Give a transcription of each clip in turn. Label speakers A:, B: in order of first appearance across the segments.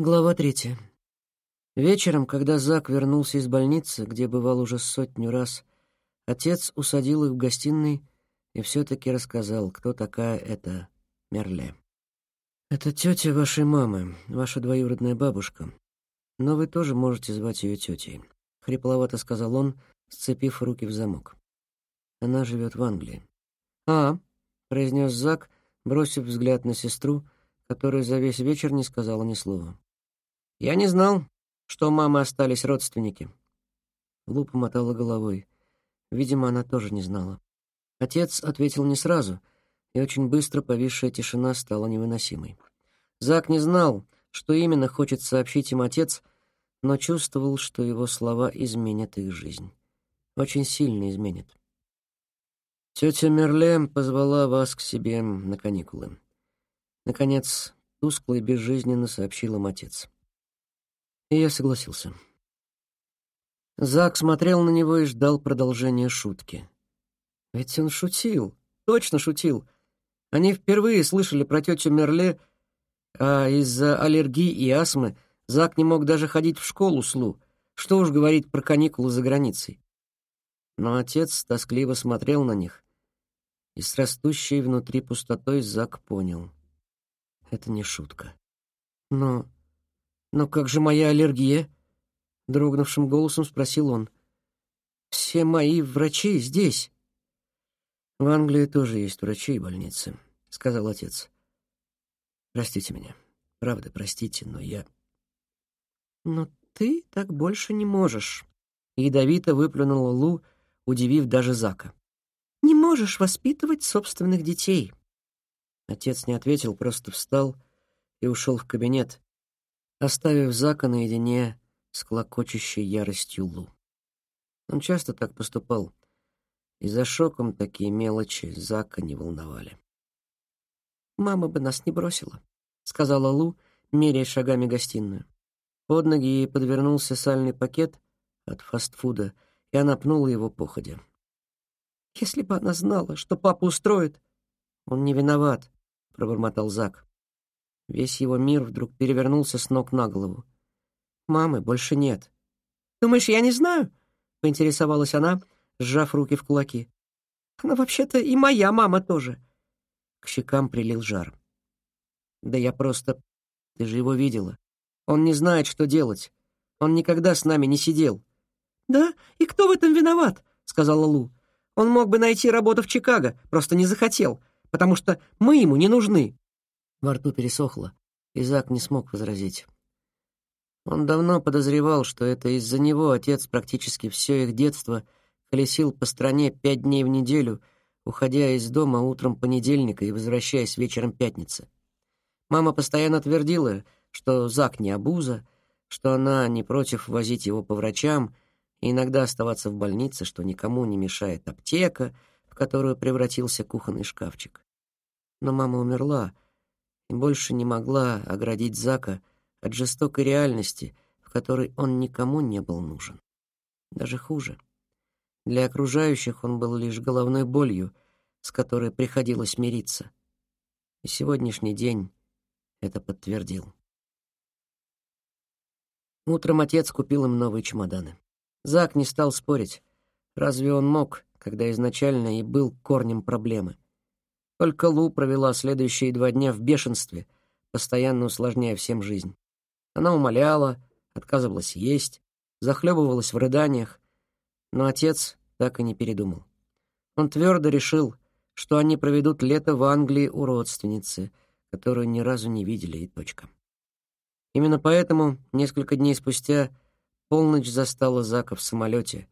A: Глава третья. Вечером, когда Зак вернулся из больницы, где бывал уже сотню раз, отец усадил их в гостиной и все-таки рассказал, кто такая эта Мерле. «Это тетя вашей мамы, ваша двоюродная бабушка. Но вы тоже можете звать ее тетей», — хрипловато сказал он, сцепив руки в замок. «Она живет в Англии». «А», — произнес Зак, бросив взгляд на сестру, которая за весь вечер не сказала ни слова. Я не знал, что у мамы остались родственники. Лупа мотала головой. Видимо, она тоже не знала. Отец ответил не сразу, и очень быстро повисшая тишина стала невыносимой. Зак не знал, что именно хочет сообщить им отец, но чувствовал, что его слова изменят их жизнь. Очень сильно изменят. Тетя Мерле позвала вас к себе на каникулы. Наконец, тускло и безжизненно сообщил им отец. И я согласился. Зак смотрел на него и ждал продолжения шутки. Ведь он шутил, точно шутил. Они впервые слышали про тетю Мерле, а из-за аллергии и астмы Зак не мог даже ходить в школу с Лу, что уж говорить про каникулы за границей. Но отец тоскливо смотрел на них, и с растущей внутри пустотой Зак понял — это не шутка. Но «Но как же моя аллергия?» — дрогнувшим голосом спросил он. «Все мои врачи здесь». «В Англии тоже есть врачи и больницы», — сказал отец. «Простите меня. Правда, простите, но я...» «Но ты так больше не можешь», — ядовито выплюнула Лу, удивив даже Зака. «Не можешь воспитывать собственных детей». Отец не ответил, просто встал и ушел в кабинет, оставив Зака наедине с клокочущей яростью Лу. Он часто так поступал, и за шоком такие мелочи Зака не волновали. «Мама бы нас не бросила», — сказала Лу, меряя шагами гостиную. Под ноги ей подвернулся сальный пакет от фастфуда, и она пнула его походя. «Если бы она знала, что папа устроит...» «Он не виноват», — пробормотал Зак. Весь его мир вдруг перевернулся с ног на голову. Мамы больше нет. «Думаешь, я не знаю?» — поинтересовалась она, сжав руки в кулаки. «Она вообще-то и моя мама тоже». К щекам прилил жар. «Да я просто... Ты же его видела. Он не знает, что делать. Он никогда с нами не сидел». «Да? И кто в этом виноват?» — сказала Лу. «Он мог бы найти работу в Чикаго, просто не захотел, потому что мы ему не нужны». Во рту пересохло, Зак не смог возразить. Он давно подозревал, что это из-за него отец практически все их детство колесил по стране пять дней в неделю, уходя из дома утром понедельника и возвращаясь вечером пятницы. Мама постоянно твердила, что Зак не обуза, что она не против возить его по врачам и иногда оставаться в больнице, что никому не мешает аптека, в которую превратился кухонный шкафчик. Но мама умерла, и больше не могла оградить Зака от жестокой реальности, в которой он никому не был нужен. Даже хуже. Для окружающих он был лишь головной болью, с которой приходилось мириться. И сегодняшний день это подтвердил. Утром отец купил им новые чемоданы. Зак не стал спорить. Разве он мог, когда изначально и был корнем проблемы? Только Лу провела следующие два дня в бешенстве, постоянно усложняя всем жизнь. Она умоляла, отказывалась есть, захлебывалась в рыданиях, но отец так и не передумал. Он твердо решил, что они проведут лето в Англии у родственницы, которую ни разу не видели, и точка. Именно поэтому несколько дней спустя полночь застала Зака в самолете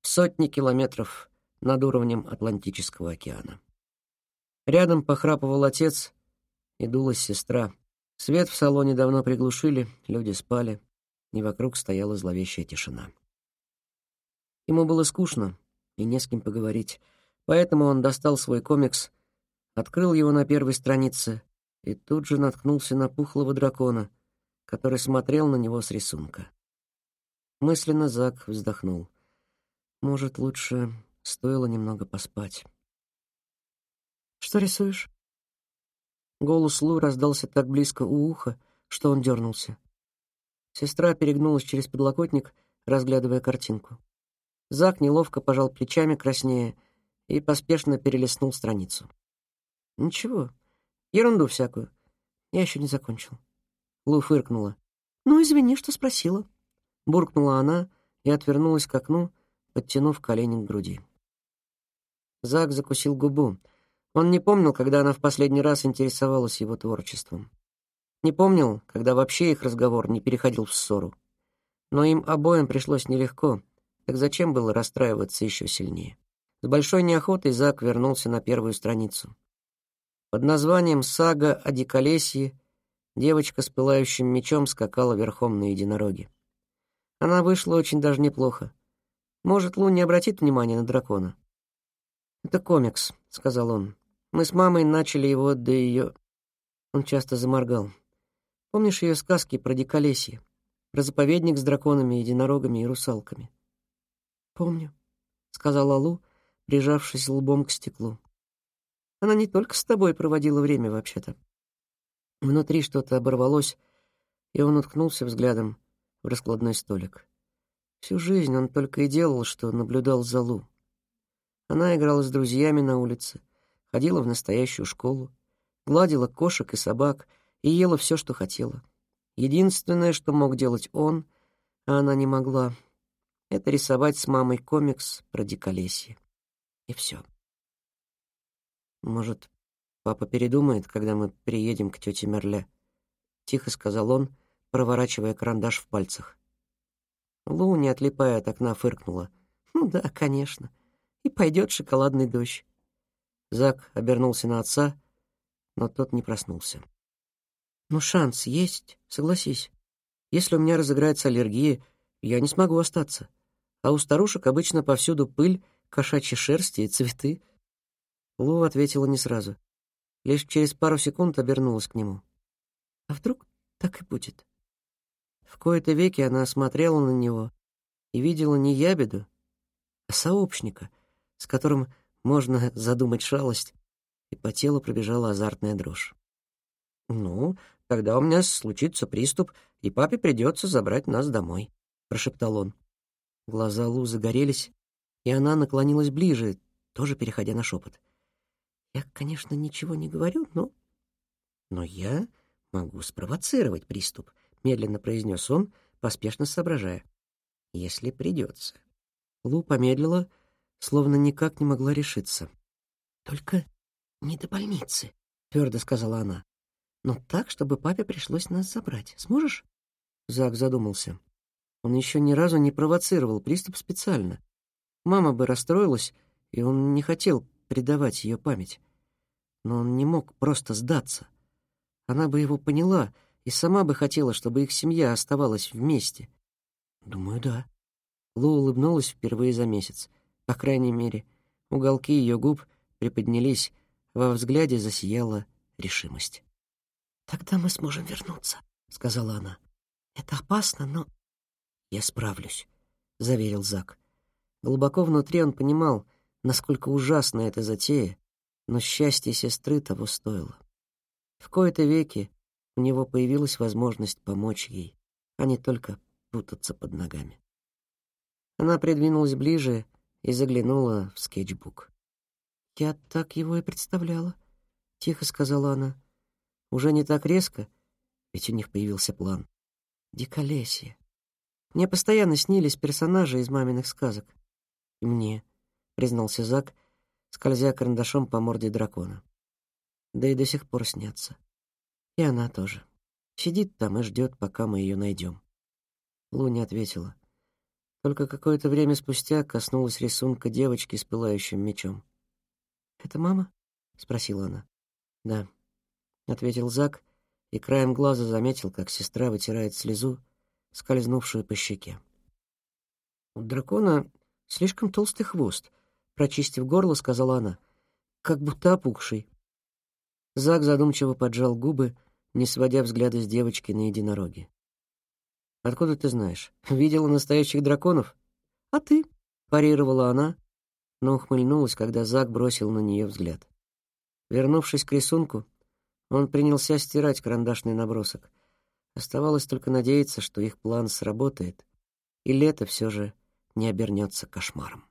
A: в сотни километров над уровнем Атлантического океана. Рядом похрапывал отец и дулась сестра. Свет в салоне давно приглушили, люди спали, и вокруг стояла зловещая тишина. Ему было скучно и не с кем поговорить, поэтому он достал свой комикс, открыл его на первой странице и тут же наткнулся на пухлого дракона, который смотрел на него с рисунка. Мысленно Зак вздохнул. Может, лучше стоило немного поспать. Что рисуешь?» Голос Лу раздался так близко у уха, что он дернулся. Сестра перегнулась через подлокотник, разглядывая картинку. Зак неловко пожал плечами краснее и поспешно перелистнул страницу. «Ничего, ерунду всякую. Я еще не закончил». Лу фыркнула. «Ну, извини, что спросила». Буркнула она и отвернулась к окну, подтянув колени к груди. Зак закусил губу. Он не помнил, когда она в последний раз интересовалась его творчеством. Не помнил, когда вообще их разговор не переходил в ссору. Но им обоим пришлось нелегко, так зачем было расстраиваться еще сильнее? С большой неохотой Зак вернулся на первую страницу. Под названием «Сага о диколесье» девочка с пылающим мечом скакала верхом на единороге. Она вышла очень даже неплохо. Может, Лу не обратит внимания на дракона? «Это комикс», — сказал он. «Мы с мамой начали его до ее...» Он часто заморгал. «Помнишь ее сказки про диколесье? Про заповедник с драконами, единорогами и русалками?» «Помню», — сказала Лу, прижавшись лбом к стеклу. «Она не только с тобой проводила время, вообще-то». Внутри что-то оборвалось, и он уткнулся взглядом в раскладной столик. Всю жизнь он только и делал, что наблюдал за Лу. Она играла с друзьями на улице, ходила в настоящую школу, гладила кошек и собак и ела все, что хотела. Единственное, что мог делать он, а она не могла, это рисовать с мамой комикс про диколесье. И все. Может, папа передумает, когда мы приедем к тете Мерле? Тихо сказал он, проворачивая карандаш в пальцах. Лу, не отлипая от окна, фыркнула. «Ну да, конечно. И пойдет шоколадный дождь». Зак обернулся на отца, но тот не проснулся. «Ну, шанс есть, согласись. Если у меня разыграется аллергия, я не смогу остаться. А у старушек обычно повсюду пыль, кошачьи шерсти и цветы». Лу ответила не сразу. Лишь через пару секунд обернулась к нему. «А вдруг так и будет?» В кои-то веки она смотрела на него и видела не ябеду, а сообщника, с которым можно задумать шалость, и по телу пробежала азартная дрожь. «Ну, тогда у меня случится приступ, и папе придется забрать нас домой», — прошептал он. Глаза Лу загорелись, и она наклонилась ближе, тоже переходя на шепот. «Я, конечно, ничего не говорю, но... Но я могу спровоцировать приступ, — медленно произнес он, поспешно соображая. «Если придется». Лу помедлила, словно никак не могла решиться. «Только не до больницы», — твердо сказала она. «Но так, чтобы папе пришлось нас забрать. Сможешь?» Зак задумался. Он еще ни разу не провоцировал приступ специально. Мама бы расстроилась, и он не хотел предавать ее память. Но он не мог просто сдаться. Она бы его поняла — и сама бы хотела, чтобы их семья оставалась вместе. Думаю, да. Лу улыбнулась впервые за месяц. По крайней мере, уголки ее губ приподнялись, во взгляде засияла решимость. «Тогда мы сможем вернуться», — сказала она. «Это опасно, но...» «Я справлюсь», — заверил Зак. Глубоко внутри он понимал, насколько ужасна эта затея, но счастье сестры того стоило. В кои-то веки у него появилась возможность помочь ей, а не только путаться под ногами. Она придвинулась ближе и заглянула в скетчбук. «Я так его и представляла», — тихо сказала она. Уже не так резко, ведь у них появился план. Диколесье. Мне постоянно снились персонажи из маминых сказок. И мне, признался Зак, скользя карандашом по морде дракона. Да и до сих пор снятся. И она тоже. Сидит там и ждет, пока мы ее найдем. Лу ответила. Только какое-то время спустя коснулась рисунка девочки с пылающим мечом. «Это мама?» — спросила она. «Да», — ответил Зак, и краем глаза заметил, как сестра вытирает слезу, скользнувшую по щеке. «У дракона слишком толстый хвост», — прочистив горло, сказала она, — «как будто опухший». Зак задумчиво поджал губы, — не сводя взгляда с девочки на единороге. «Откуда ты знаешь? Видела настоящих драконов?» «А ты?» — парировала она, но ухмыльнулась, когда Зак бросил на нее взгляд. Вернувшись к рисунку, он принялся стирать карандашный набросок, Оставалось только надеяться, что их план сработает, и лето все же не обернется кошмаром.